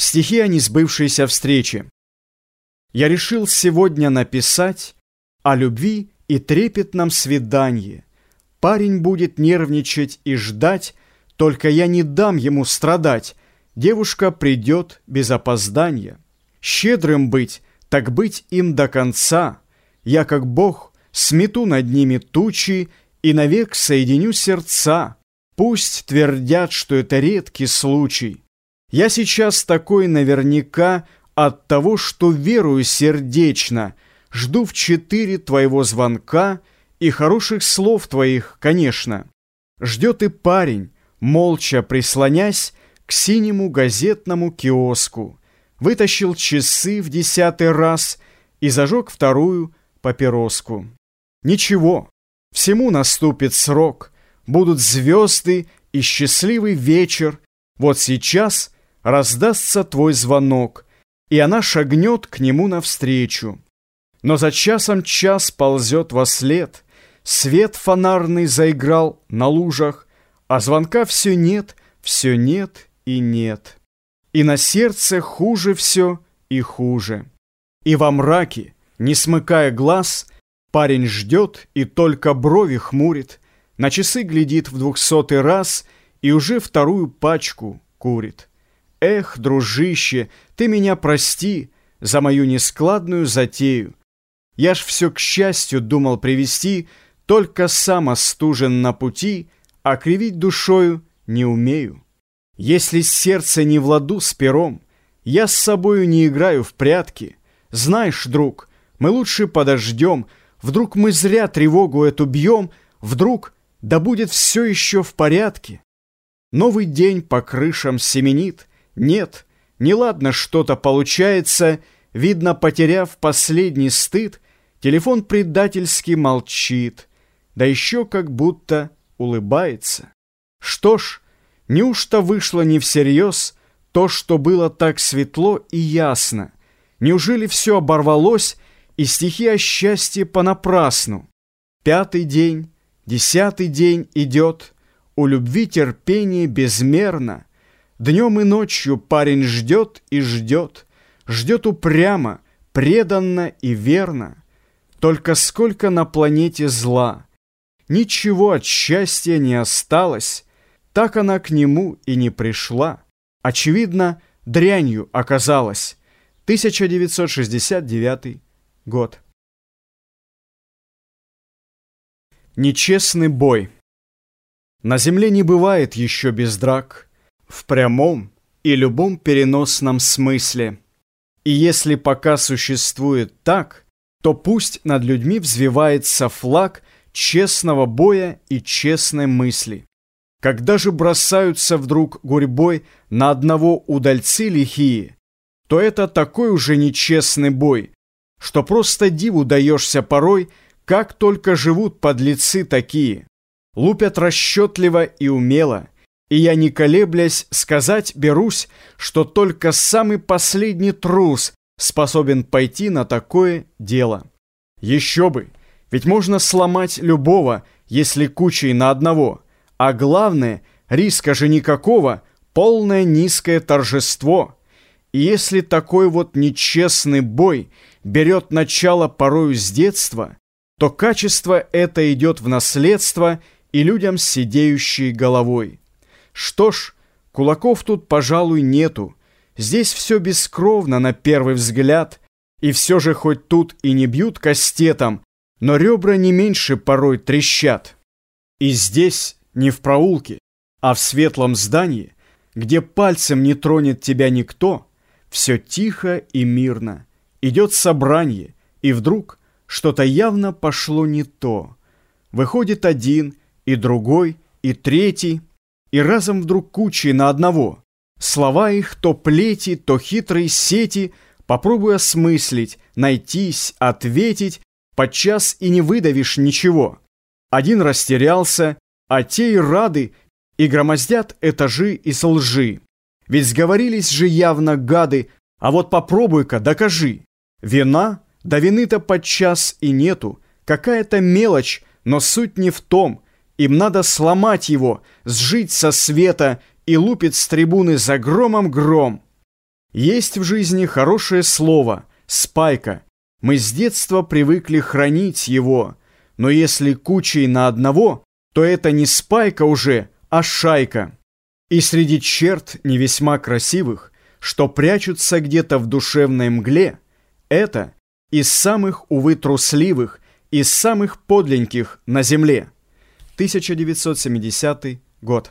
Стихи о несбывшейся встрече. Я решил сегодня написать о любви и трепетном свидании. Парень будет нервничать и ждать, только я не дам ему страдать. Девушка придет без опоздания. Щедрым быть, так быть им до конца. Я, как Бог, смету над ними тучи и навек соединю сердца. Пусть твердят, что это редкий случай. Я сейчас такой наверняка от того, что верую сердечно, жду в четыре твоего звонка и хороших слов твоих, конечно. Ждет и парень, молча прислонясь к синему газетному киоску, вытащил часы в десятый раз и зажег вторую папироску. Ничего, всему наступит срок, будут звезды и счастливый вечер. Вот сейчас раздастся твой звонок, и она шагнет к нему навстречу. Но за часом час ползет во след, свет фонарный заиграл на лужах, а звонка все нет, все нет и нет. И на сердце хуже все и хуже. И во мраке, не смыкая глаз, парень ждет и только брови хмурит, на часы глядит в двухсотый раз и уже вторую пачку курит. Эх, дружище, ты меня прости за мою нескладную затею. Я ж все к счастью думал привести, только сам остужен на пути, а кривить душою не умею. Если сердце не в ладу с пером, я с собою не играю в прятки. Знаешь, друг, мы лучше подождем, вдруг мы зря тревогу эту бьем, вдруг да будет все еще в порядке. Новый день по крышам семенит, нет, неладно что-то получается, видно, потеряв последний стыд, телефон предательски молчит, да еще как будто улыбается. Что ж, неужто вышло не всерьез то, что было так светло и ясно? Неужели все оборвалось, и стихи о счастье понапрасну? Пятый день, десятый день идет, у любви терпение безмерно, Днем и ночью парень ждет и ждет, Ждет упрямо, преданно и верно. Только сколько на планете зла. Ничего от счастья не осталось, Так она к нему и не пришла. Очевидно, дрянью оказалась. 1969 год. Нечестный бой. На земле не бывает еще без драк в прямом и любом переносном смысле. И если пока существует так, то пусть над людьми взвивается флаг честного боя и честной мысли. Когда же бросаются вдруг гурьбой на одного удальцы лихие, то это такой уже нечестный бой, что просто диву даешься порой, как только живут подлецы такие. Лупят расчетливо и умело, и я, не колеблясь, сказать берусь, что только самый последний трус способен пойти на такое дело. Еще бы, ведь можно сломать любого, если кучей на одного. А главное, риска же никакого, полное низкое торжество. И если такой вот нечестный бой берет начало порою с детства, то качество это идет в наследство и людям с сидеющей головой. Что ж, кулаков тут, пожалуй, нету. Здесь все бескровно на первый взгляд, и все же хоть тут и не бьют кастетом, но ребра не меньше порой трещат. И здесь не в проулке, а в светлом здании, где пальцем не тронет тебя никто, все тихо и мирно. Идет собрание, и вдруг что-то явно пошло не то. Выходит один, и другой, и третий, и разом вдруг кучи на одного. Слова их то плети, то хитрые сети, попробуй осмыслить, найтись, ответить, подчас и не выдавишь ничего. Один растерялся, а те и рады, и громоздят этажи из лжи. Ведь сговорились же явно гады, а вот попробуй-ка, докажи. Вина? Да вины-то подчас и нету, какая-то мелочь, но суть не в том – им надо сломать его, сжить со света и лупит с трибуны за громом гром. Есть в жизни хорошее слово «спайка». Мы с детства привыкли хранить его, но если кучей на одного, то это не спайка уже, а шайка. И среди черт не весьма красивых, что прячутся где-то в душевной мгле, это из самых, увы, трусливых, из самых подленьких на земле. 1970 год.